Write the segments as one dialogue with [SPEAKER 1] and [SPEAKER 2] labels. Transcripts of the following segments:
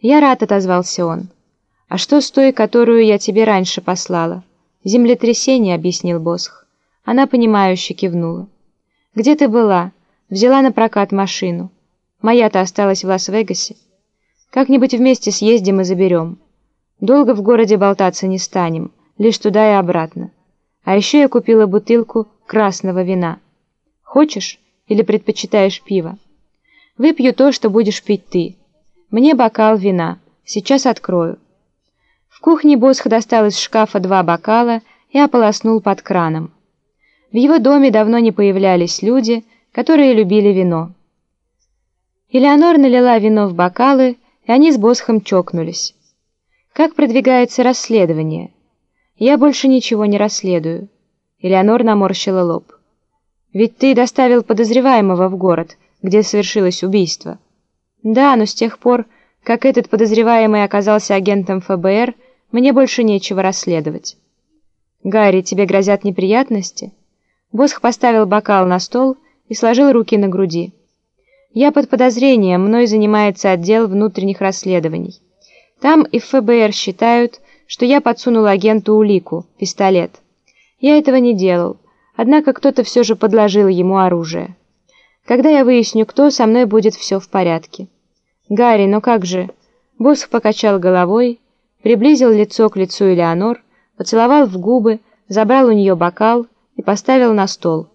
[SPEAKER 1] «Я рад», — отозвался он. «А что с той, которую я тебе раньше послала?» «Землетрясение», — объяснил Босх. Она, понимающе кивнула. «Где ты была?» «Взяла на прокат машину. Моя-то осталась в Лас-Вегасе. Как-нибудь вместе съездим и заберем. Долго в городе болтаться не станем, лишь туда и обратно. А еще я купила бутылку красного вина. Хочешь или предпочитаешь пиво? Выпью то, что будешь пить ты. Мне бокал вина. Сейчас открою. В кухне Босх достал из шкафа два бокала и ополоснул под краном. В его доме давно не появлялись люди, которые любили вино. Элеонор налила вино в бокалы, и они с Босхом чокнулись. «Как продвигается расследование?» «Я больше ничего не расследую». Элеонор наморщила лоб. «Ведь ты доставил подозреваемого в город, где совершилось убийство». «Да, но с тех пор, как этот подозреваемый оказался агентом ФБР, мне больше нечего расследовать». «Гарри, тебе грозят неприятности?» Босх поставил бокал на стол и сложил руки на груди. «Я под подозрением, мной занимается отдел внутренних расследований. Там и ФБР считают, что я подсунул агенту улику, пистолет. Я этого не делал, однако кто-то все же подложил ему оружие. Когда я выясню, кто, со мной будет все в порядке». «Гарри, ну как же?» Босх покачал головой, приблизил лицо к лицу Элеонор, поцеловал в губы, забрал у нее бокал и поставил на стол.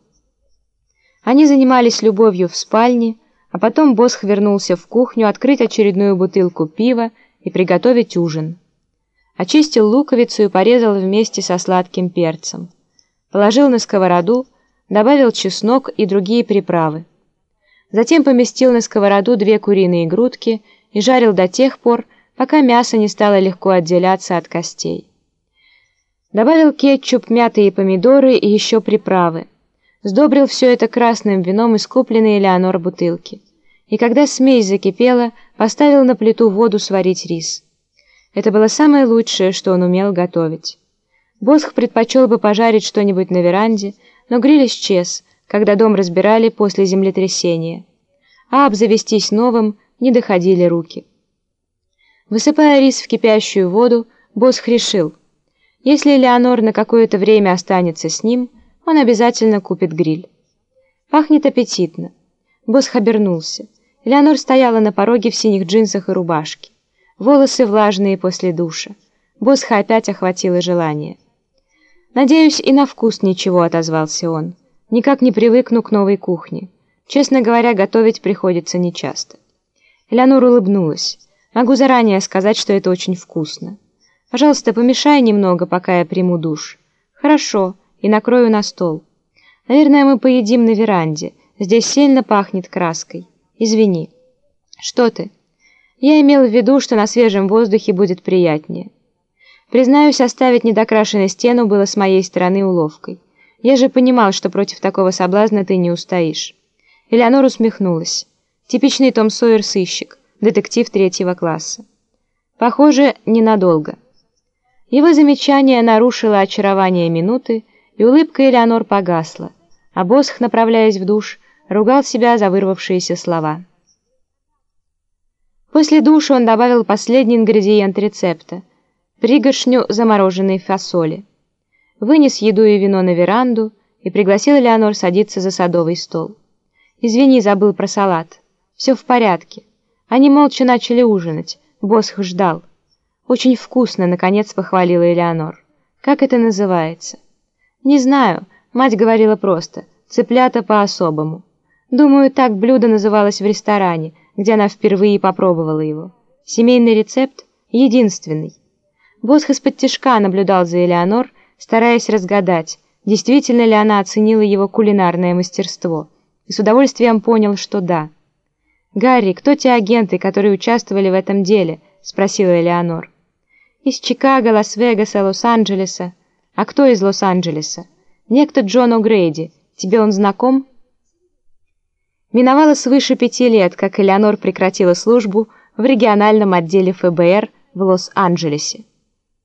[SPEAKER 1] Они занимались любовью в спальне, а потом Босх вернулся в кухню открыть очередную бутылку пива и приготовить ужин. Очистил луковицу и порезал вместе со сладким перцем. Положил на сковороду, добавил чеснок и другие приправы. Затем поместил на сковороду две куриные грудки и жарил до тех пор, пока мясо не стало легко отделяться от костей. Добавил кетчуп, мятые помидоры и еще приправы. Сдобрил все это красным вином из купленной Элеонор бутылки. И когда смесь закипела, поставил на плиту воду сварить рис. Это было самое лучшее, что он умел готовить. Босх предпочел бы пожарить что-нибудь на веранде, но гриль исчез, когда дом разбирали после землетрясения. А обзавестись новым не доходили руки. Высыпая рис в кипящую воду, Босх решил – если Леонор на какое-то время останется с ним, он обязательно купит гриль. Пахнет аппетитно. Босх обернулся. Леонор стояла на пороге в синих джинсах и рубашке. Волосы влажные после душа. Босха опять охватило желание. «Надеюсь, и на вкус ничего», — отозвался он. «Никак не привыкну к новой кухне. Честно говоря, готовить приходится нечасто». Леонор улыбнулась. «Могу заранее сказать, что это очень вкусно». Пожалуйста, помешай немного, пока я приму душ. Хорошо, и накрою на стол. Наверное, мы поедим на веранде. Здесь сильно пахнет краской. Извини. Что ты? Я имел в виду, что на свежем воздухе будет приятнее. Признаюсь, оставить недокрашенную стену было с моей стороны уловкой. Я же понимал, что против такого соблазна ты не устоишь. Элеонор усмехнулась. Типичный Том Сойер сыщик, детектив третьего класса. Похоже, ненадолго. Его замечание нарушило очарование минуты, и улыбка Элеонор погасла, а Босх, направляясь в душ, ругал себя за вырвавшиеся слова. После душа он добавил последний ингредиент рецепта – пригоршню замороженной фасоли. Вынес еду и вино на веранду и пригласил Элеонор садиться за садовый стол. «Извини, забыл про салат. Все в порядке». Они молча начали ужинать. Босх ждал. «Очень вкусно», — наконец похвалила Элеонор. «Как это называется?» «Не знаю», — мать говорила просто. «Цыплята по-особому». Думаю, так блюдо называлось в ресторане, где она впервые попробовала его. Семейный рецепт единственный. Босх из-под тяжка наблюдал за Элеонор, стараясь разгадать, действительно ли она оценила его кулинарное мастерство, и с удовольствием понял, что да. «Гарри, кто те агенты, которые участвовали в этом деле?» — спросила Элеонор. Из Чикаго, Лас-Вегаса, Лос-Анджелеса. А кто из Лос-Анджелеса? Некто Джон О'Грейди. Тебе он знаком? Миновало свыше пяти лет, как Элеонор прекратила службу в региональном отделе ФБР в Лос-Анджелесе.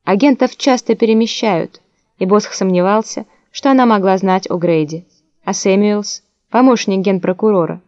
[SPEAKER 1] Агентов часто перемещают, и Босх сомневался, что она могла знать о Грейди. А Сэмюэлс — помощник генпрокурора.